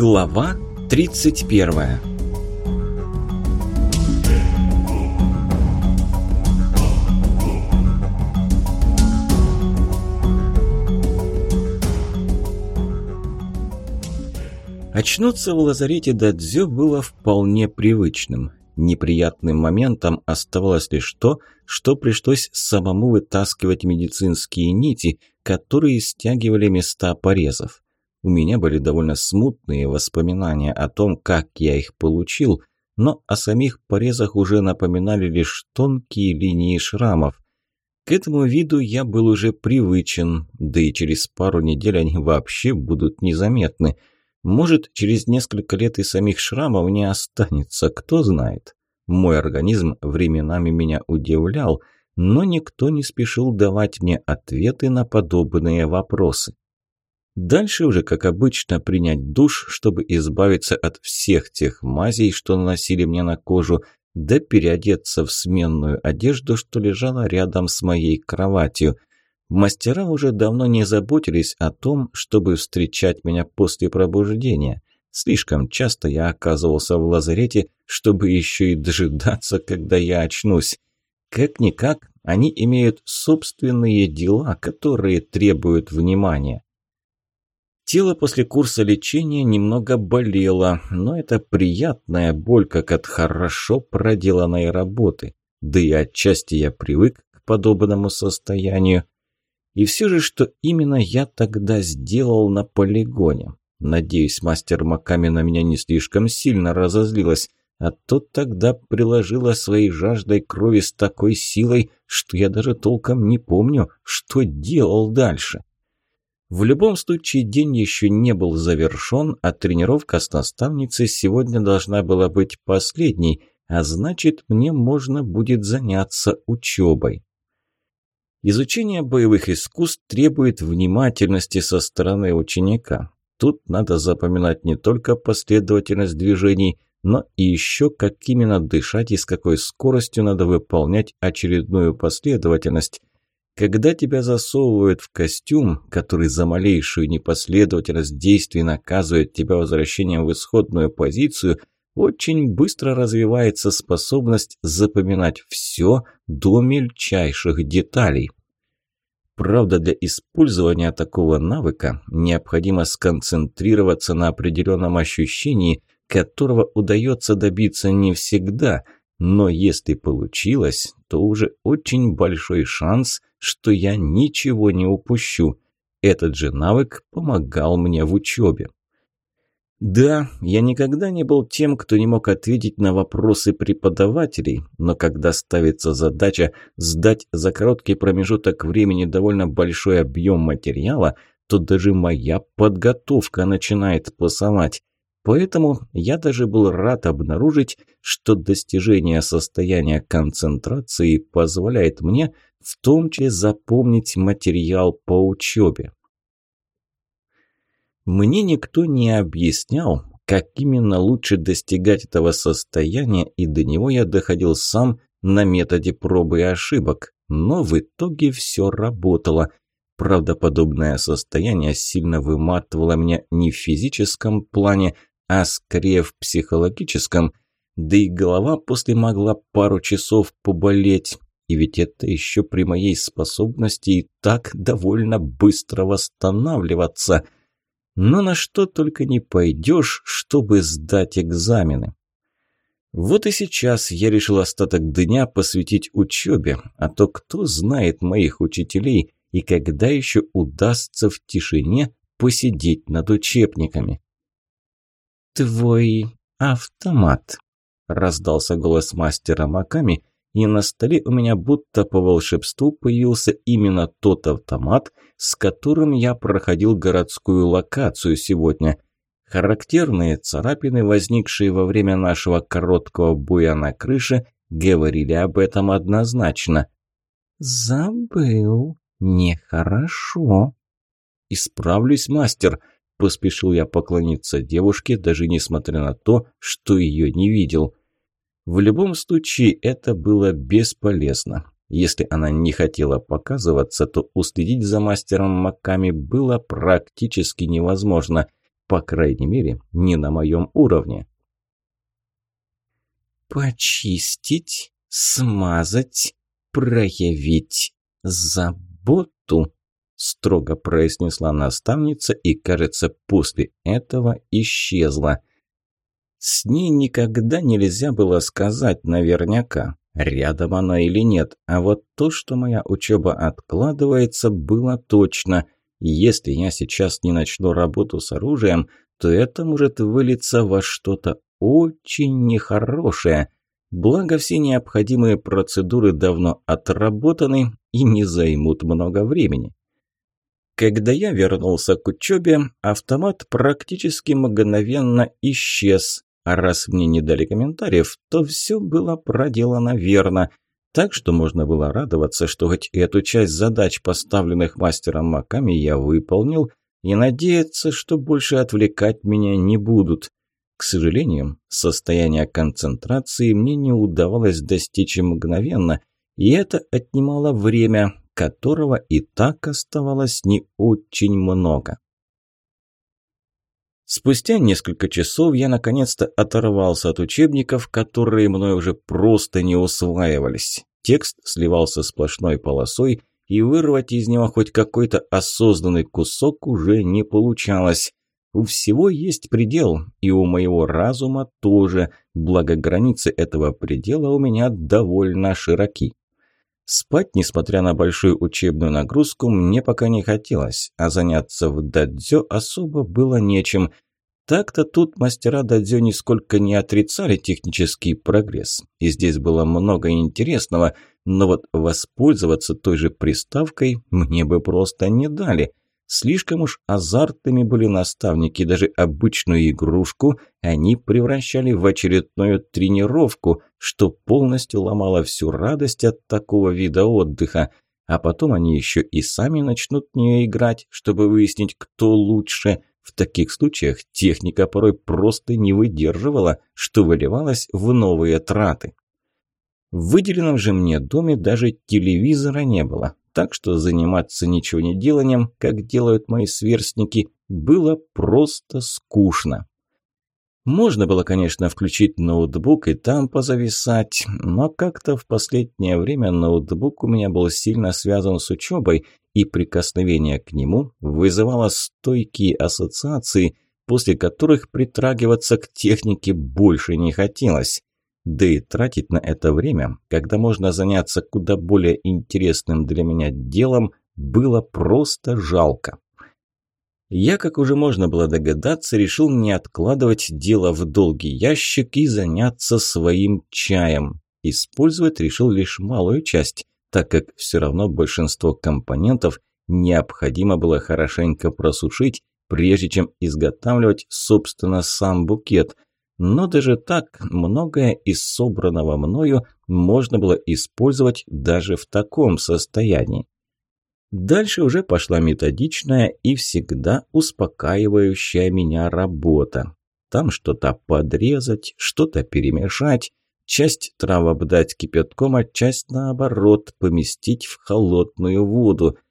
Глава 31 Очнуться в лазарете Дадзё было вполне привычным. Неприятным моментом оставалось лишь то, что пришлось самому вытаскивать медицинские нити, которые стягивали места порезов. У меня были довольно смутные воспоминания о том, как я их получил, но о самих порезах уже напоминали лишь тонкие линии шрамов. К этому виду я был уже привычен, да и через пару недель они вообще будут незаметны – может, через несколько лет и самих шрамов не останется, кто знает. Мой организм временами меня удивлял, но никто не спешил давать мне ответы на подобные вопросы. Дальше уже, как обычно, принять душ, чтобы избавиться от всех тех мазей, что наносили мне на кожу, да переодеться в сменную одежду, что лежала рядом с моей кроватью – Мастера уже давно не заботились о том, чтобы встречать меня после пробуждения. Слишком часто я оказывался в лазарете, чтобы еще и дожидаться, когда я очнусь. Как-никак, они имеют собственные дела, которые требуют внимания. Тело после курса лечения немного болело, но это приятная боль, как от хорошо проделанной работы. Да и отчасти я привык к подобному состоянию. И все же, что именно я тогда сделал на полигоне? Надеюсь, мастер Маками на меня не слишком сильно разозлилась, а то тогда приложила своей жаждой крови с такой силой, что я даже толком не помню, что делал дальше. В любом случае, день еще не был завершен, а тренировка с наставницей сегодня должна была быть последней, а значит, мне можно будет заняться учебой. Изучение боевых искусств требует внимательности со стороны ученика. Тут надо запоминать не только последовательность движений, но и еще как именно дышать и с какой скоростью надо выполнять очередную последовательность. Когда тебя засовывают в костюм, который за малейшую непоследовательность действий наказывает тебя возвращением в исходную позицию, очень быстро развивается способность запоминать все до мельчайших деталей. Правда, для использования такого навыка необходимо сконцентрироваться на определенном ощущении, которого удается добиться не всегда, но если получилось, то уже очень большой шанс, что я ничего не упущу. Этот же навык помогал мне в учебе. Да, я никогда не был тем, кто не мог ответить на вопросы преподавателей, но когда ставится задача сдать за короткий промежуток времени довольно большой объем материала, то даже моя подготовка начинает пасовать. Поэтому я даже был рад обнаружить, что достижение состояния концентрации позволяет мне в том числе запомнить материал по учебе. Мне никто не объяснял, как именно лучше достигать этого состояния, и до него я доходил сам на методе пробы и ошибок, но в итоге все работало. Правда, подобное состояние сильно выматывало меня не в физическом плане, а скорее в психологическом, да и голова после могла пару часов поболеть, и ведь это еще при моей способности и так довольно быстро восстанавливаться – но на что только не пойдешь, чтобы сдать экзамены. Вот и сейчас я решил остаток дня посвятить учебе, а то кто знает моих учителей и когда еще удастся в тишине посидеть над учебниками. «Твой автомат», – раздался голос мастера Маками, и на столе у меня будто по волшебству появился именно тот автомат, с которым я проходил городскую локацию сегодня. Характерные царапины, возникшие во время нашего короткого боя на крыше, говорили об этом однозначно. «Забыл. Нехорошо». «Исправлюсь, мастер», – поспешил я поклониться девушке, даже несмотря на то, что ее не видел. В любом случае это было бесполезно. Если она не хотела показываться, то уследить за мастером Маками было практически невозможно. по крайней мере, не на моем уровне. «Почистить, смазать, проявить заботу», строго произнесла наставница и, кажется, после этого исчезла. С ней никогда нельзя было сказать наверняка, рядом она или нет, а вот то, что моя учеба откладывается, было точно. Если я сейчас не начну работу с оружием, то это может вылиться во что-то очень нехорошее. Благо все необходимые процедуры давно отработаны и не займут много времени. Когда я вернулся к учебе, автомат практически мгновенно исчез, а раз мне не дали комментариев, то все было проделано верно. Так что можно было радоваться, что хоть эту часть задач, поставленных мастером Маками, я выполнил, и надеяться, что больше отвлекать меня не будут. К сожалению, состояние концентрации мне не удавалось достичь мгновенно, и это отнимало время, которого и так оставалось не очень много. Спустя несколько часов я наконец-то оторвался от учебников, которые мной уже просто не усваивались. Текст сливался сплошной полосой, и вырвать из него хоть какой-то осознанный кусок уже не получалось. У всего есть предел, и у моего разума тоже, благо границы этого предела у меня довольно широки. Спать, несмотря на большую учебную нагрузку, мне пока не хотелось, а заняться в дадзё особо было нечем. Так-то тут мастера дадзё нисколько не отрицали технический прогресс, и здесь было много интересного, но вот воспользоваться той же приставкой мне бы просто не дали – Слишком уж азартными были наставники, даже обычную игрушку они превращали в очередную тренировку, что полностью ломало всю радость от такого вида отдыха. А потом они еще и сами начнут в нее играть, чтобы выяснить, кто лучше. В таких случаях техника порой просто не выдерживала, что выливалось в новые траты. В выделенном же мне доме даже телевизора не было, так что заниматься ничего не деланием, как делают мои сверстники, было просто скучно. Можно было, конечно, включить ноутбук и там позависать, но как-то в последнее время ноутбук у меня был сильно связан с учебой, и прикосновение к нему вызывало стойкие ассоциации, после которых притрагиваться к технике больше не хотелось. Да и тратить на это время, когда можно заняться куда более интересным для меня делом, было просто жалко. Я, как уже можно было догадаться, решил не откладывать дело в долгий ящик и заняться своим чаем. Использовать решил лишь малую часть, так как все равно большинство компонентов необходимо было хорошенько просушить, прежде чем изготавливать, собственно, сам букет – но даже так, многое из собранного мною можно было использовать даже в таком состоянии. Дальше уже пошла методичная и всегда успокаивающая меня работа. Там что-то подрезать, что-то перемешать, часть трав обдать кипятком, а часть, наоборот, поместить в холодную воду –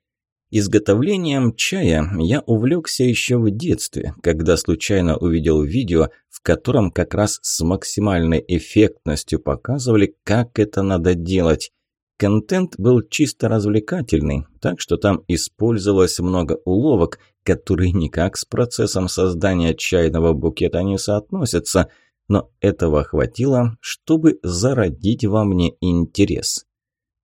Изготовлением чая я увлекся еще в детстве, когда случайно увидел видео, в котором как раз с максимальной эффектностью показывали, как это надо делать. Контент был чисто развлекательный, так что там использовалось много уловок, которые никак с процессом создания чайного букета не соотносятся, но этого хватило, чтобы зародить во мне интерес.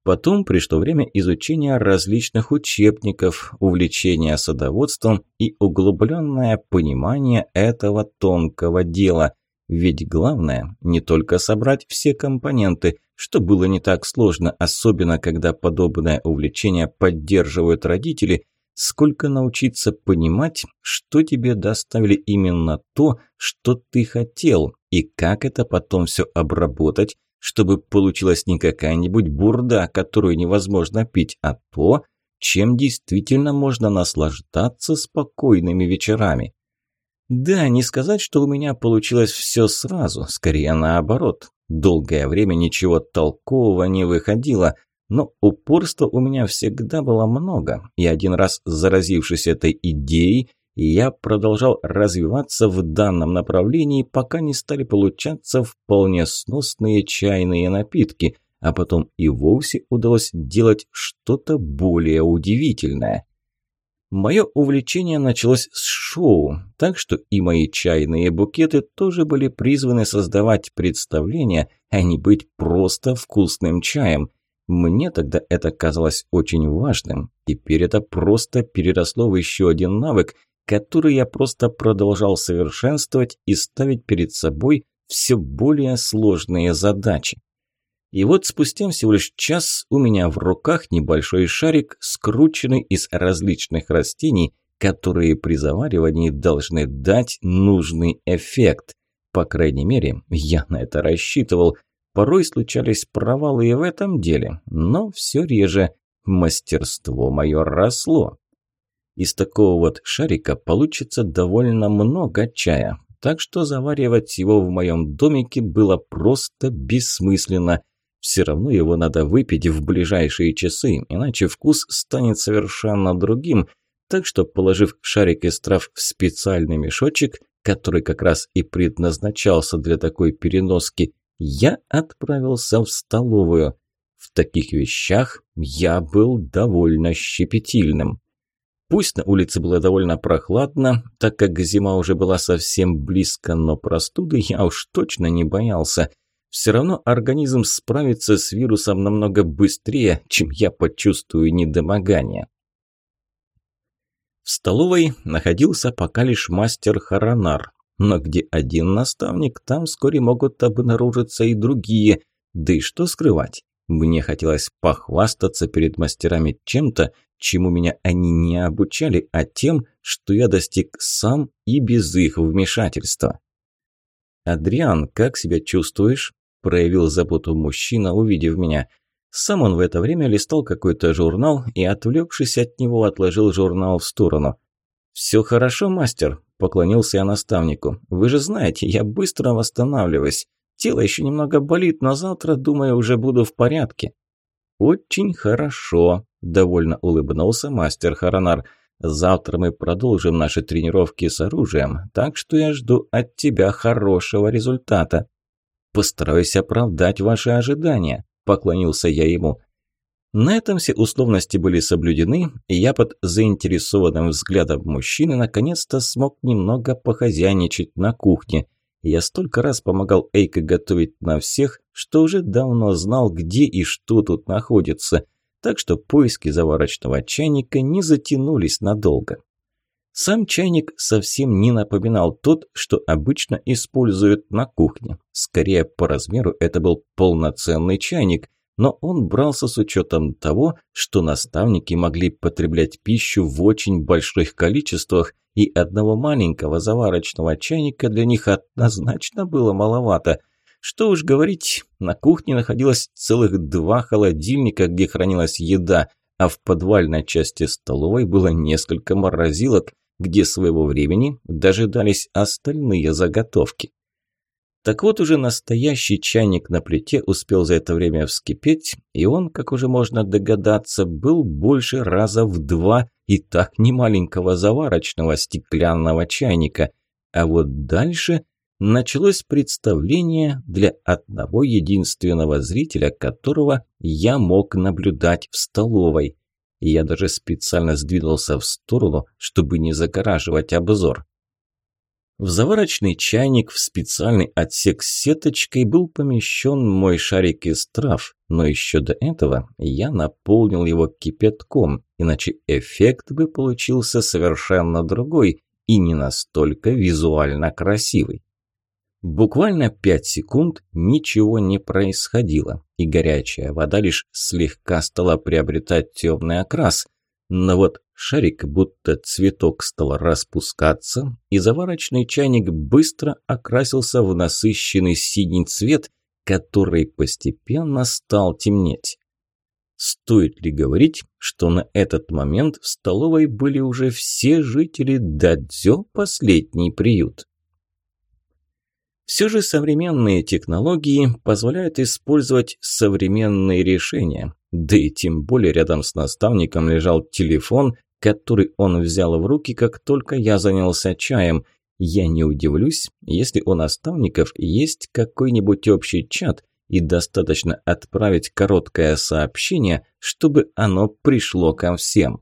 Потом пришло время изучения различных учебников, увлечения садоводством и углубленное понимание этого тонкого дела. Ведь главное не только собрать все компоненты, что было не так сложно, особенно когда подобное увлечение поддерживают родители, сколько научиться понимать, что тебе доставили именно то, что ты хотел, и как это потом все обработать, чтобы получилась не какая-нибудь бурда, которую невозможно пить, а то, чем действительно можно наслаждаться спокойными вечерами. Да, не сказать, что у меня получилось все сразу, скорее наоборот. Долгое время ничего толкового не выходило, но упорства у меня всегда было много, и один раз заразившись этой идеей, я продолжал развиваться в данном направлении, пока не стали получаться вполне сносные чайные напитки, а потом и вовсе удалось делать что-то более удивительное. Мое увлечение началось с шоу, так что и мои чайные букеты тоже были призваны создавать представление, а не быть просто вкусным чаем. Мне тогда это казалось очень важным. Теперь это просто переросло в еще один навык, который я просто продолжал совершенствовать и ставить перед собой все более сложные задачи. И вот спустя всего лишь час у меня в руках небольшой шарик, скрученный из различных растений, которые при заваривании должны дать нужный эффект. По крайней мере, я на это рассчитывал. Порой случались провалы и в этом деле, но все реже. Мастерство мое росло. Из такого вот шарика получится довольно много чая, так что заваривать его в моем домике было просто бессмысленно – все равно его надо выпить в ближайшие часы, иначе вкус станет совершенно другим. Так что, положив шарик из трав в специальный мешочек, который как раз и предназначался для такой переноски, я отправился в столовую. В таких вещах я был довольно щепетильным. Пусть на улице было довольно прохладно, так как зима уже была совсем близко, но простуды я уж точно не боялся – все равно организм справится с вирусом намного быстрее, чем я почувствую недомогание. В столовой находился пока лишь мастер Харанар, но где один наставник, там вскоре могут обнаружиться и другие, да и что скрывать. Мне хотелось похвастаться перед мастерами чем-то, чему меня они не обучали, а тем, что я достиг сам и без их вмешательства. «Адриан, как себя чувствуешь?» проявил заботу мужчина, увидев меня. Сам он в это время листал какой-то журнал и, отвлекшись от него, отложил журнал в сторону. «Все хорошо, мастер», – поклонился я наставнику. «Вы же знаете, я быстро восстанавливаюсь. Тело еще немного болит, но завтра, думаю, уже буду в порядке». «Очень хорошо», – довольно улыбнулся мастер Харанар. «Завтра мы продолжим наши тренировки с оружием, так что я жду от тебя хорошего результата». Постараюсь оправдать ваши ожидания», – поклонился я ему. На этом все условности были соблюдены, и я под заинтересованным взглядом мужчины наконец-то смог немного похозяйничать на кухне. Я столько раз помогал Эйке готовить на всех, что уже давно знал, где и что тут находится, так что поиски заварочного чайника не затянулись надолго. Сам чайник совсем не напоминал тот, что обычно используют на кухне. Скорее, по размеру это был полноценный чайник, но он брался с учетом того, что наставники могли потреблять пищу в очень больших количествах, и одного маленького заварочного чайника для них однозначно было маловато. Что уж говорить, на кухне находилось целых два холодильника, где хранилась еда, а в подвальной части столовой было несколько морозилок, где своего времени дожидались остальные заготовки. Так вот уже настоящий чайник на плите успел за это время вскипеть, и он, как уже можно догадаться, был больше раза в два и так немаленького заварочного стеклянного чайника. А вот дальше началось представление для одного единственного зрителя, которого я мог наблюдать в столовой я даже специально сдвинулся в сторону, чтобы не загораживать обзор. В заварочный чайник в специальный отсек с сеточкой был помещен мой шарик из трав, но еще до этого я наполнил его кипятком, иначе эффект бы получился совершенно другой и не настолько визуально красивый. Буквально пять секунд ничего не происходило, и горячая вода лишь слегка стала приобретать темный окрас. Но вот шарик, будто цветок, стал распускаться, и заварочный чайник быстро окрасился в насыщенный синий цвет, который постепенно стал темнеть. Стоит ли говорить, что на этот момент в столовой были уже все жители Дадзё последний приют? Все же современные технологии позволяют использовать современные решения. Да и тем более рядом с наставником лежал телефон, который он взял в руки, как только я занялся чаем. Я не удивлюсь, если у наставников есть какой-нибудь общий чат и достаточно отправить короткое сообщение, чтобы оно пришло ко всем.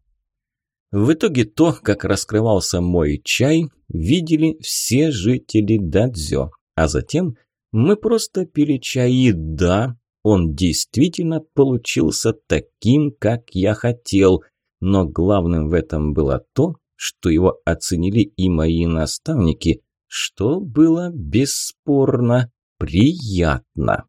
В итоге то, как раскрывался мой чай, видели все жители Дадзё, а затем мы просто пили чай и да, он действительно получился таким, как я хотел, но главным в этом было то, что его оценили и мои наставники, что было бесспорно приятно.